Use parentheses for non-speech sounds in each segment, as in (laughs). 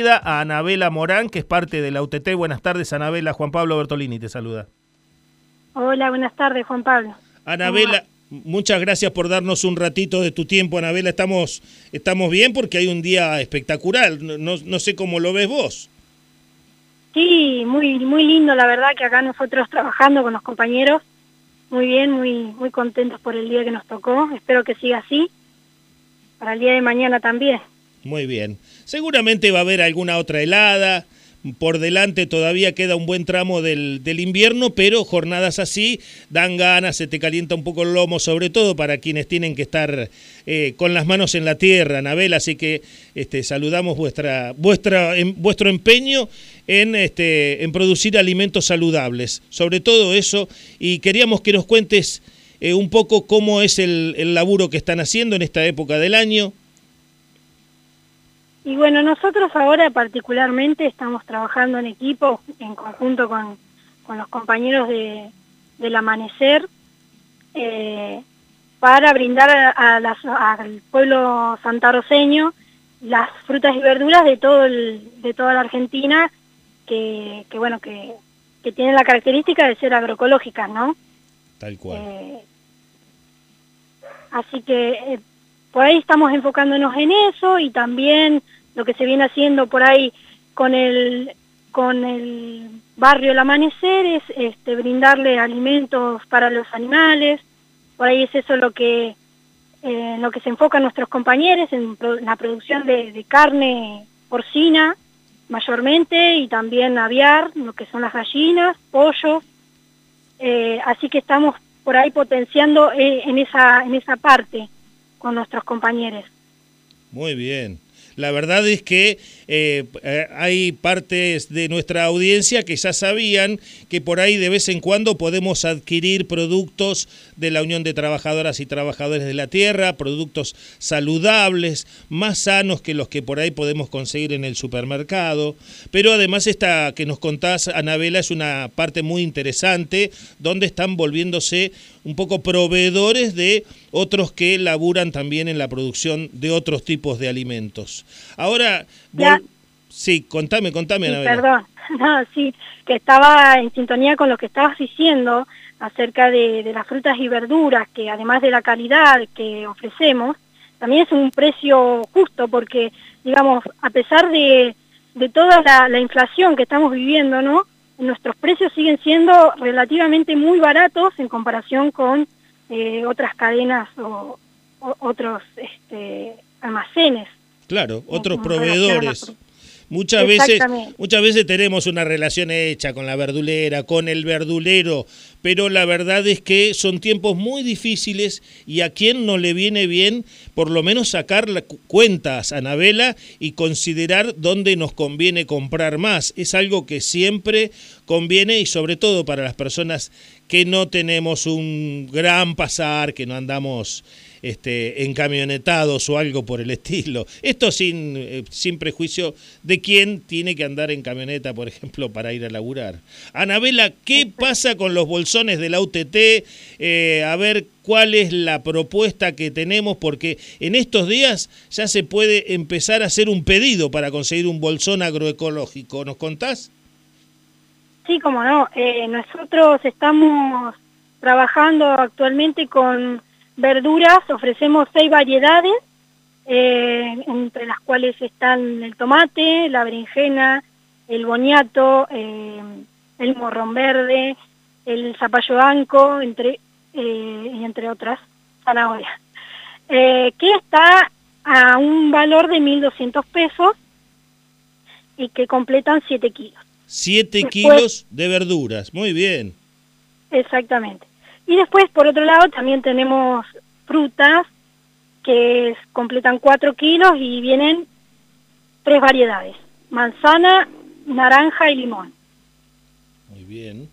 a Anabela Morán, que es parte de la UTT. Buenas tardes, Anabela. Juan Pablo Bertolini te saluda. Hola, buenas tardes, Juan Pablo. Anabela, muchas gracias por darnos un ratito de tu tiempo, Anabela. Estamos, estamos bien porque hay un día espectacular. No, no sé cómo lo ves vos. Sí, muy, muy lindo, la verdad, que acá nosotros trabajando con los compañeros, muy bien, muy, muy contentos por el día que nos tocó. Espero que siga así, para el día de mañana también. Muy bien. Seguramente va a haber alguna otra helada. Por delante todavía queda un buen tramo del, del, invierno, pero jornadas así dan ganas, se te calienta un poco el lomo, sobre todo para quienes tienen que estar eh, con las manos en la tierra, Anabel. Así que este, saludamos vuestra, vuestra, en, vuestro empeño en, este, en producir alimentos saludables, sobre todo eso. Y queríamos que nos cuentes eh, un poco cómo es el laburo que están haciendo en esta época del año. Y bueno, nosotros ahora particularmente estamos trabajando en equipo, en conjunto con, con los compañeros de, del Amanecer, eh, para brindar a, a las, al pueblo santaroseño las frutas y verduras de todo el, de toda la Argentina, que, que bueno, que, que, tienen la característica de ser agroecológicas, ¿no? Tal cual. Eh, así que eh, por ahí estamos enfocándonos en eso y también lo que se viene haciendo por ahí con el con el barrio El Amanecer es este, brindarle alimentos para los animales, por ahí es eso lo que eh, lo que se enfocan nuestros compañeros en, la producción de, de, carne porcina mayormente y también aviar, lo que son las gallinas, pollos, eh, así que estamos por ahí potenciando eh, en esa en esa parte con nuestros compañeros. Muy bien. La verdad es que eh, hay partes de nuestra audiencia que ya sabían que por ahí de vez en cuando podemos adquirir productos de la Unión de Trabajadoras y Trabajadores de la Tierra, productos saludables, más sanos que los que por ahí podemos conseguir en el supermercado. Pero además esta que nos contás, Anabela, es una parte muy interesante donde están volviéndose un poco proveedores de otros que laburan también en la producción de otros tipos de alimentos. Ahora, ya. Sí, contame, contame, sí, Anabela. Perdón, (laughs) no, sí, que estaba en sintonía con lo que estabas diciendo acerca de, de las frutas y verduras, que además de la calidad que ofrecemos, también es un precio justo, porque, digamos, a pesar de, de toda la, la inflación que estamos viviendo, ¿no?, nuestros precios siguen siendo relativamente muy baratos en comparación con eh, otras cadenas o, o otros este, almacenes. Claro, otros proveedores. Muchas veces, muchas veces tenemos una relación hecha con la verdulera, con el verdulero, pero la verdad es que son tiempos muy difíciles y a quien no le viene bien por lo menos sacar la cuentas, Anabela, y considerar dónde nos conviene comprar más. Es algo que siempre conviene y sobre todo para las personas que no tenemos un gran pasar, que no andamos este, encamionetados o algo por el estilo. Esto sin, eh, sin prejuicio de quién tiene que andar en camioneta, por ejemplo, para ir a laburar. Anabela, ¿qué pasa con los bolsones de la UTT? Eh, a ver cuál es la propuesta que tenemos, porque en estos días ya se puede empezar a hacer un pedido para conseguir un bolsón agroecológico. ¿Nos contás? Sí, como no. Eh, nosotros estamos trabajando actualmente con verduras, ofrecemos seis variedades, eh, entre las cuales están el tomate, la berenjena, el boniato, eh, el morrón verde, el zapallo anco, entre, eh, y entre otras, zanahorias, que está a un valor de 1.200 pesos y que completan 7 kilos. 7 kilos de verduras, muy bien. Exactamente. Y después, por otro lado, también tenemos frutas que completan 4 kilos y vienen tres variedades, manzana, naranja y limón. Muy bien.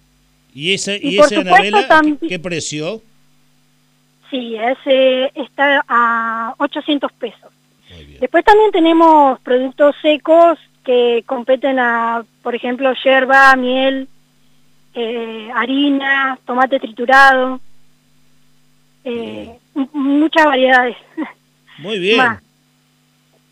¿Y esa, y, y esa Anabela, ¿qué, ¿qué, precio? Sí, ese está a 800 pesos. Después también tenemos productos secos que competen a, por ejemplo, yerba, miel, eh, harina, tomate triturado, eh, muchas variedades. Muy bien. Más.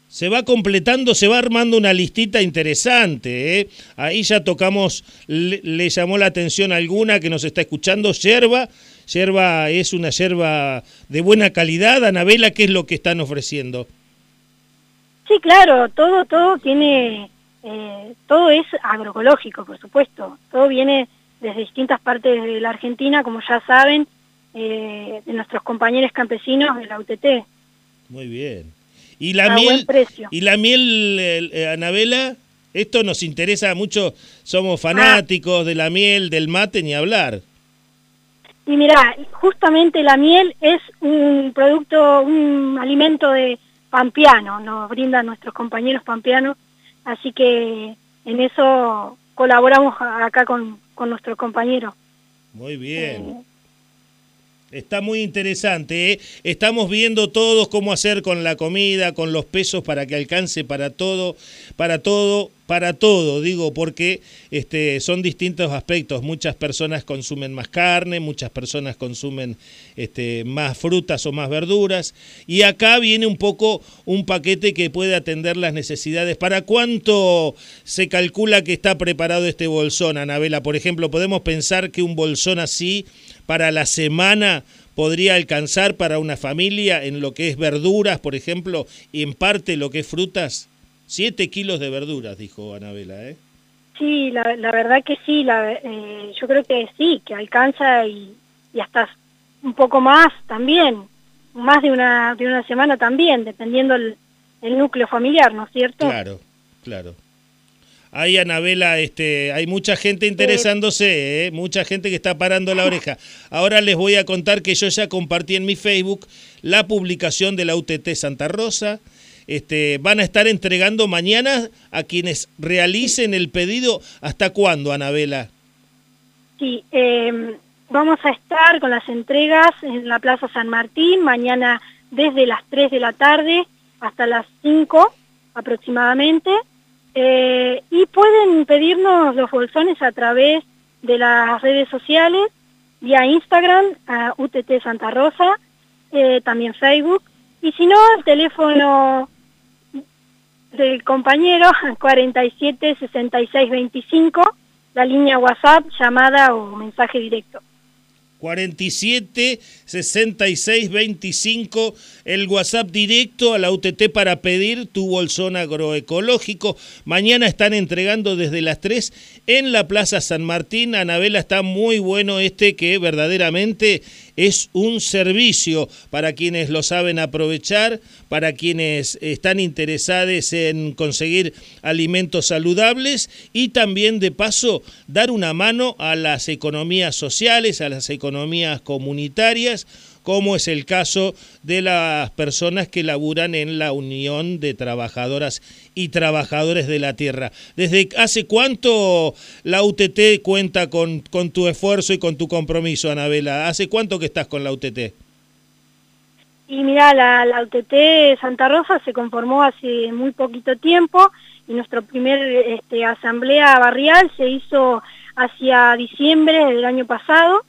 Se va completando, se va armando una listita interesante. ¿eh? Ahí ya tocamos, le, llamó la atención alguna que nos está escuchando, yerba. Yerba es una yerba de buena calidad. Anabela, ¿qué es lo que están ofreciendo? Sí, claro, todo, todo tiene, eh, todo es agroecológico, por supuesto. Todo viene desde distintas partes de la Argentina, como ya saben, eh, de nuestros compañeros campesinos de la UTT. Muy bien. Y la miel, y la miel, eh, Anabela, esto nos interesa mucho, somos fanáticos de la miel, del mate, ni hablar. Y mira, justamente la miel es un producto, un alimento de pampeano, nos brindan nuestros compañeros pampeanos, así que en eso colaboramos acá con, con nuestros compañeros. Muy bien. Eh, Está muy interesante. ¿eh? Estamos viendo todos cómo hacer con la comida, con los pesos para que alcance para todo, para todo, para todo, digo, porque este, son distintos aspectos. Muchas personas consumen más carne, muchas personas consumen este, más frutas o más verduras. Y acá viene un poco un paquete que puede atender las necesidades. ¿Para cuánto se calcula que está preparado este bolsón, Anabela? Por ejemplo, podemos pensar que un bolsón así para la semana podría alcanzar para una familia en lo que es verduras, por ejemplo, y en parte lo que es frutas? Siete kilos de verduras, dijo Anabela, ¿eh? Sí, la, verdad que sí, la, eh, yo creo que sí, que alcanza y, y, hasta un poco más también, más de una, de una semana también, dependiendo el, el núcleo familiar, ¿no es cierto? Claro, claro. Ahí, Anabela, este, hay mucha gente interesándose, ¿eh? mucha gente que está parando la oreja. Ahora les voy a contar que yo ya compartí en mi Facebook la publicación de la UTT Santa Rosa. Este, van a estar entregando mañana a quienes realicen el pedido. ¿Hasta cuándo, Anabela? Sí, em, vamos a estar con las entregas en la Plaza San Martín mañana desde las 3 de la tarde hasta las 5 aproximadamente. Eh, y pueden pedirnos los bolsones a través de las redes sociales, vía Instagram, UTT Santa Rosa, eh, también Facebook, y si no, el teléfono del compañero 47 66 25, la línea WhatsApp, llamada o mensaje directo. 47 66 25, el WhatsApp directo a la UTT para pedir tu bolsón agroecológico. Mañana están entregando desde las 3 en la Plaza San Martín. Anabela, está muy bueno este que verdaderamente es un servicio para quienes lo saben aprovechar, para quienes están interesados en conseguir alimentos saludables y también de paso dar una mano a las economías sociales, a las economías comunitarias como es el caso de las personas que laburan en la Unión de Trabajadoras y Trabajadores de la Tierra. ¿Desde hace cuánto la UTT cuenta con, con tu esfuerzo y con tu compromiso, Anabela? ¿Hace cuánto que estás con la UTT? Y mira, la, la UTT Santa Rosa se conformó hace muy poquito tiempo y nuestra primer este, asamblea barrial se hizo hacia diciembre del año pasado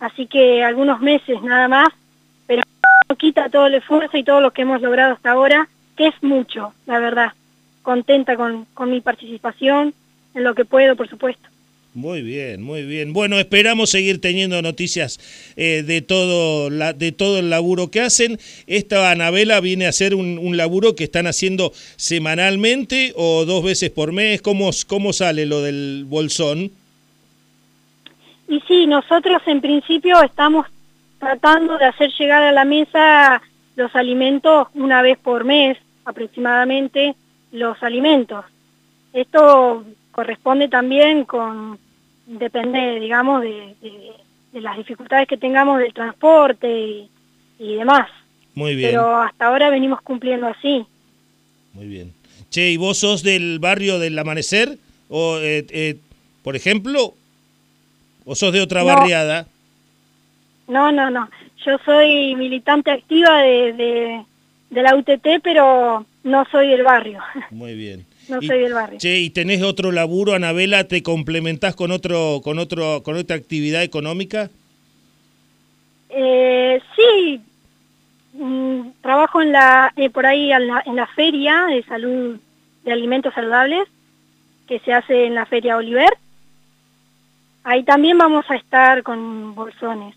así que algunos meses nada más, pero no quita todo el esfuerzo y todo lo que hemos logrado hasta ahora, que es mucho, la verdad. Contenta con, con mi participación, en lo que puedo, por supuesto. Muy bien, muy bien. Bueno, esperamos seguir teniendo noticias eh, de todo la, de todo el laburo que hacen. Esta Anabela viene a hacer un, un, laburo que están haciendo semanalmente o dos veces por mes. ¿Cómo, cómo sale lo del bolsón? Y sí, nosotros en principio estamos tratando de hacer llegar a la mesa los alimentos una vez por mes aproximadamente los alimentos. Esto corresponde también con, depende, digamos, de, las dificultades que tengamos del transporte y, demás. Muy bien. Pero hasta ahora venimos cumpliendo así. Muy bien. Che, ¿y vos sos del barrio del Amanecer? O, eh, eh, por ejemplo, ¿O sos de otra barriada? No, no, no. Yo soy militante activa de, de, la UTT, pero no soy del barrio. Muy bien. (laughs) no soy del barrio. Che, ¿y tenés otro laburo, Anabela? ¿Te complementás con otro, con otro, con otra actividad económica? Eh, sí, mm, trabajo en la, eh, por ahí en la, en la feria de salud de alimentos saludables que se hace en la Feria Oliver. Ahí también vamos a estar con bolsones.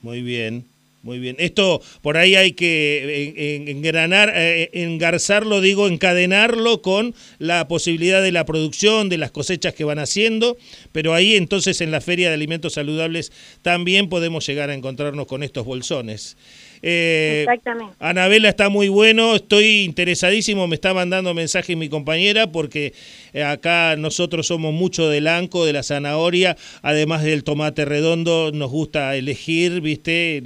Muy bien. Muy bien. Esto por ahí hay que engranar, eh, engarzarlo, digo, encadenarlo con la posibilidad de la producción, de las cosechas que van haciendo, pero ahí entonces en la Feria de Alimentos Saludables también podemos llegar a encontrarnos con estos bolsones. Eh, Exactamente. Anabela está muy bueno, estoy interesadísimo, me está mandando mensaje mi compañera porque eh, acá nosotros somos mucho del anco, de la zanahoria, además del tomate redondo, nos gusta elegir, ¿viste?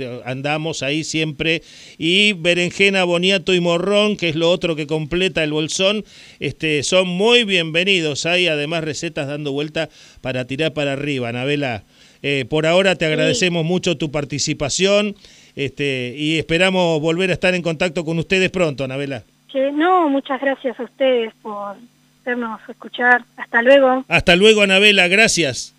Andamos ahí siempre. Y berenjena, boniato y morrón, que es lo otro que completa el bolsón, este, son muy bienvenidos. Hay además recetas dando vuelta para tirar para arriba, Anabela. Eh, por ahora te agradecemos mucho tu participación. Este, y esperamos volver a estar en contacto con ustedes pronto, Anabela. no, muchas gracias a ustedes por hacernos escuchar. Hasta luego. Hasta luego, Anabela, gracias.